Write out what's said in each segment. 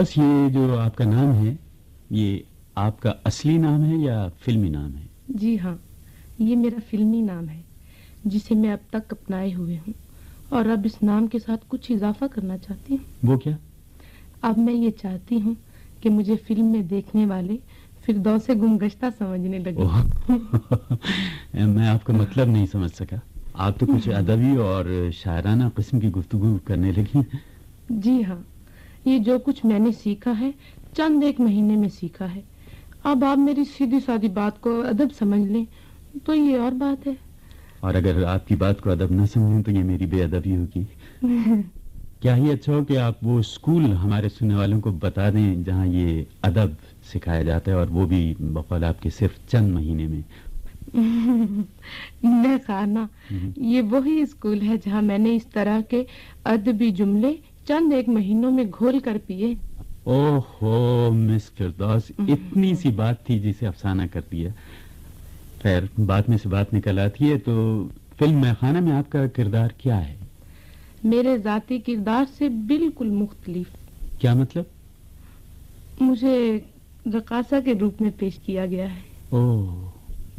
بس یہ جو آپ کا نام ہے یہ آپ کا اصلی نام ہے یا فلمی نام ہے؟ جی ہاں یہ میرا فلمی نام ہے جسے میں اب تک اپنائے ہوئے ہوں۔ اور اب اس نام کے ساتھ کچھ اضافہ کرنا چاہتی ہوں۔ وہ کیا؟ اب میں یہ چاہتی ہوں کہ مجھے فلم میں دیکھنے والے فردوس گمگشتہ سمجھنے لگے۔ میں آپ کا مطلب نہیں سمجھ سکا۔ آپ تو کچھ ادبی اور شاعرانہ قسم کی گفتگو کرنے لگی جی ہاں یہ جو کچھ میں نے سیکھا ہے چند ایک مہینے میں سیکھا ہے۔ اب آپ میری سیدھی سادی بات کو ادب سمجھ لیں تو یہ اور بات ہے۔ اور اگر آپ کی بات کو ادب نہ سمجھیں تو یہ میری بے ادبی ہوگی۔ کیا ہی اچھا ہو کہ آپ وہ اسکول ہمارے سننے والوں کو بتا دیں جہاں یہ ادب سکھایا جاتا ہے اور وہ بھی بقول آپ کے صرف چند مہینے میں۔ میں خانہ یہ وہی اسکول ہے جہاں میں نے اس طرح کے ادبی جملے چند ایک مہینوں میں گھول کر پیے۔ اوہ ہو مس فردوس اتنی سی بات تھی جسے افسانہ کر دیا۔ خیر بات میں سے بات نکل آتی ہے تو فلم میں خانہ میں آپ کا کردار کیا ہے؟ میرے ذاتی کردار سے بالکل مختلف۔ کیا مطلب؟ مجھے رقاصہ کے روپ میں پیش کیا گیا ہے۔ اوہ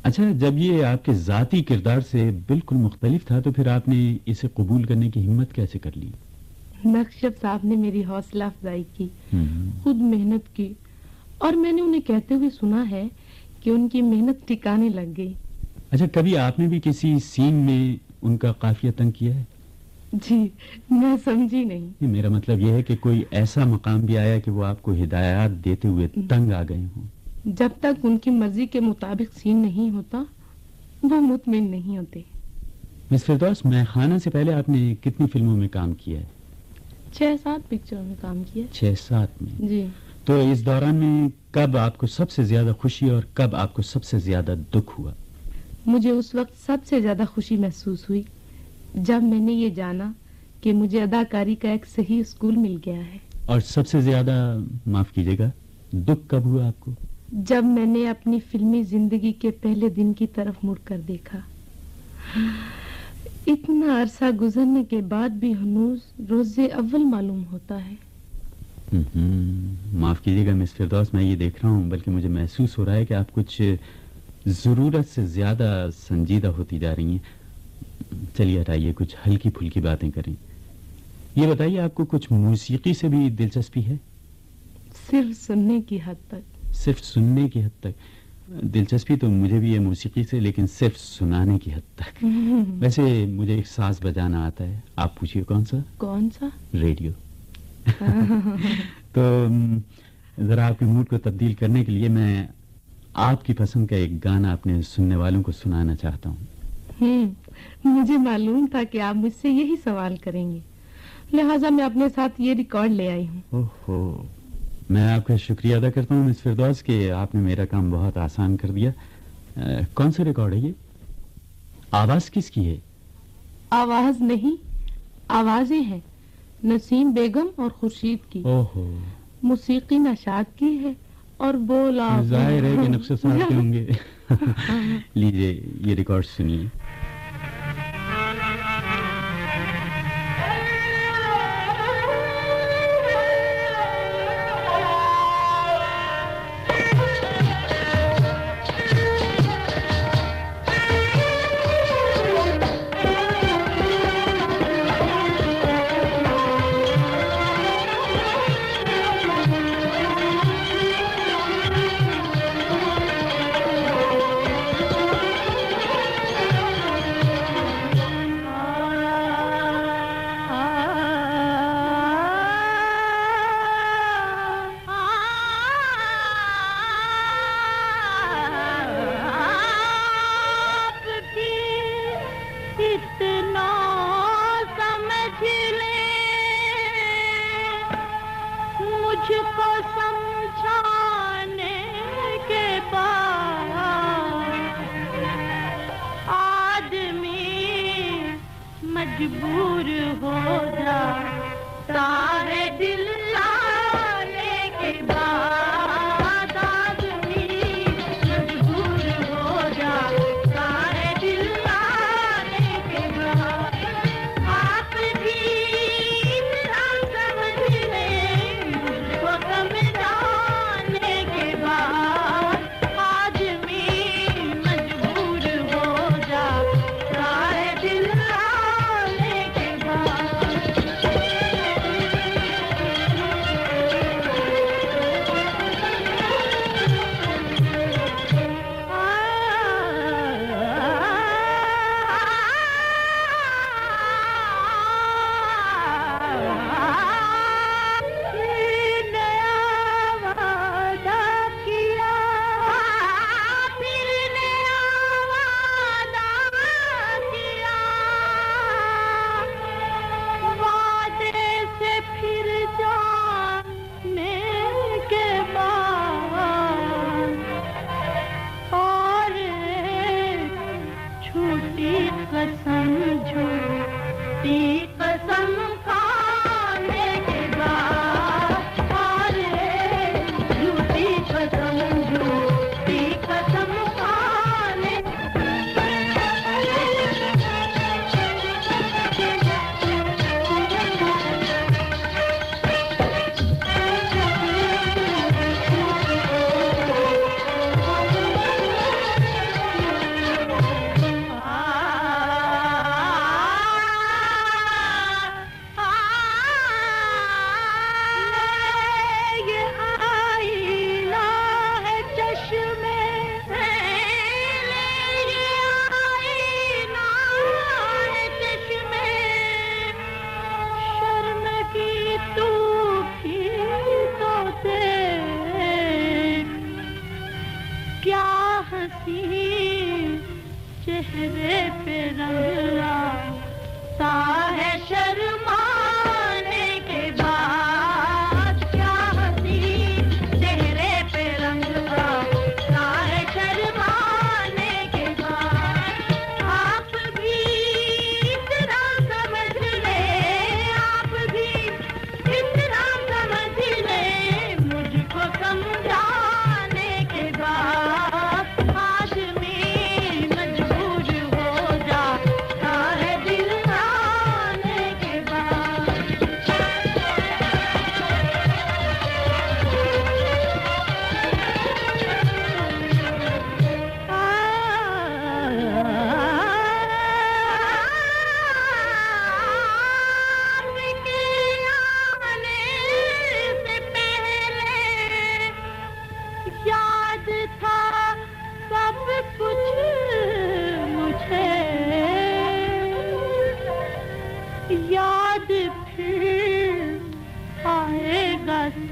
اچھا جب یہ آپ کے ذاتی کردار سے بالکل مختلف تھا تو پھر آپ نے اسے قبول کرنے کی ہمت کیسے کر لی؟ نقشب صاحب نے میری حوصلہ افزائی کی خود محنت کی۔ اور میں نے انہیں کہتے ہوئے سنا ہے کہ ان کی محنت ٹھکانے لگ گئی۔ اچھا کبھی آپ نے بھی کسی سین میں ان کا قافیہ تنگ کیا ہے؟ جی میں سمجھی نہیں۔ میرا مطلب یہ ہے کہ کوئی ایسا مقام بھی آیا کہ وہ آپ کو ہدایات دیتے ہوئے تنگ آ گئے ہوں۔ جب تک ان کی مرضی کے مطابق سین نہیں ہوتا وہ مطمئن نہیں ہوتے۔ مس فردوس میں خانہ سے پہلے آپ نے کتنی فلموں میں کام کیا ہے؟ چھ سات پکچروں میں کام کیا۔ چھ سات میں۔ جی۔ تو اس دوران میں کب آپ کو سب سے زیادہ خوشی اور کب آپ کو سب سے زیادہ دکھ ہوا؟ مجھے اس وقت سب سے زیادہ خوشی محسوس ہوئی جب میں نے یہ جانا کہ مجھے اداکاری کا ایک صحیح اسکول مل گیا ہے۔ اور سب سے زیادہ معاف کیجیے گا دکھ کب ہوا آپ کو؟ جب میں نے اپنی فلمی زندگی کے پہلے دن کی طرف مڑ کر دیکھا۔ اتنا عرصہ گزرنے کے بعد بھی ہنوز روز اول معلوم ہوتا ہے۔ معاف کیجیے گا مس فردوس میں یہ دیکھ رہا ہوں بلکہ مجھے محسوس ہو رہا ہے کہ آپ کچھ ضرورت سے زیادہ سنجیدہ ہوتی جا رہی ہیں۔ چلیے ہٹائیے کچھ ہلکی پھلکی باتیں کریں۔ یہ بتائیے آپ کو کچھ موسیقی سے بھی دلچسپی ہے؟ صرف سننے کی حد تک۔ صرف سننے کی حد تک۔ دلچسپی تو مجھے بھی ہے موسیقی سے لیکن صرف سنانے کی حد تک۔ ویسے مجھے ایک ساز بجانا آتا ہے۔ آپ پوچھیے کون سا؟ کون سا؟ ریڈیو۔ تو ذرا آپ کے موڈ کو تبدیل کرنے کے لیے میں آپ کی پسند کا ایک گانا اپنے سننے والوں کو سنانا چاہتا ہوں۔ مجھے معلوم تھا کہ آپ مجھ سے یہی سوال کریں گے۔ لہٰذا میں اپنے ساتھ یہ ریکارڈ لے آئی ہوں۔ میں آپ کا شکریہ ادا کرتا ہوں مس فردوس کہ آپ نے میرا کام بہت آسان کر دیا۔ کون سا ریکارڈ ہے یہ؟ آواز کس کی ہے؟ آواز نہیں آوازیں ہیں۔ نسیم بیگم اور خورشید کی۔ اوہو۔ موسیقی نشاد کی ہے اور بول آپ ظاہر ہے کہ نقش صاحب کے ہوں گے۔ لیجیے یہ ریکارڈ سنیے۔ مجھ کو سمجھانے کے بعد آدمی مجبور ہو جا سارے دل لانے کا کیا ہنسی چہرے پہ رنگ آتا ہے شرما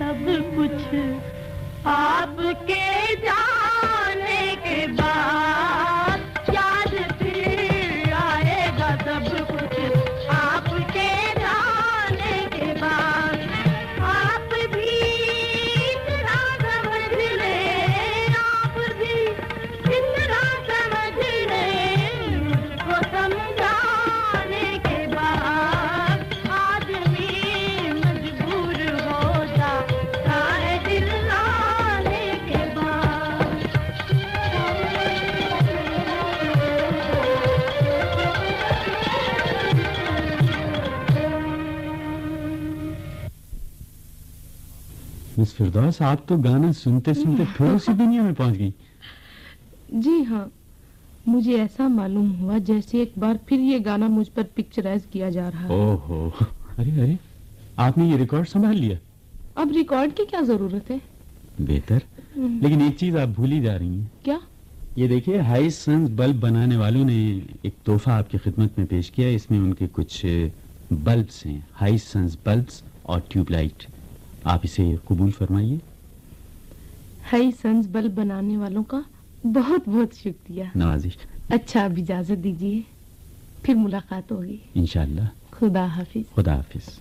سب کچھ آپ کے جان فردوس آپ تو گانا سنتے سنتے پھر اسی دنیا میں پہنچ گئی۔ جی ہاں مجھے ایسا معلوم ہوا جیسے ایک بار پھر یہ گانا مجھ پر پکچرائز کیا جا رہا ہے۔ ارے ارے آپ نے یہ ریکارڈ سنبھال لیا۔ اب ریکارڈ کی کیا ضرورت ہے؟ بہتر لیکن ایک چیز آپ بھولی جا رہی ہیں۔ کیا؟ یہ دیکھیے ہائی سنس بلب بنانے والوں نے ایک تحفہ آپ کی خدمت میں پیش کیا۔ اس میں ان کے کچھ بلبس ہیں۔ ہائی سنس بلبس اور ٹیوب لائٹ۔ آپ اسے قبول فرمائیے۔ ہائی سنز بلب بنانے والوں کا بہت بہت شکریہ۔ نوازش۔ اچھا آپ اجازت دیجیے پھر ملاقات ہوگی۔ انشاءاللہ۔ خدا حافظ۔ خدا حافظ۔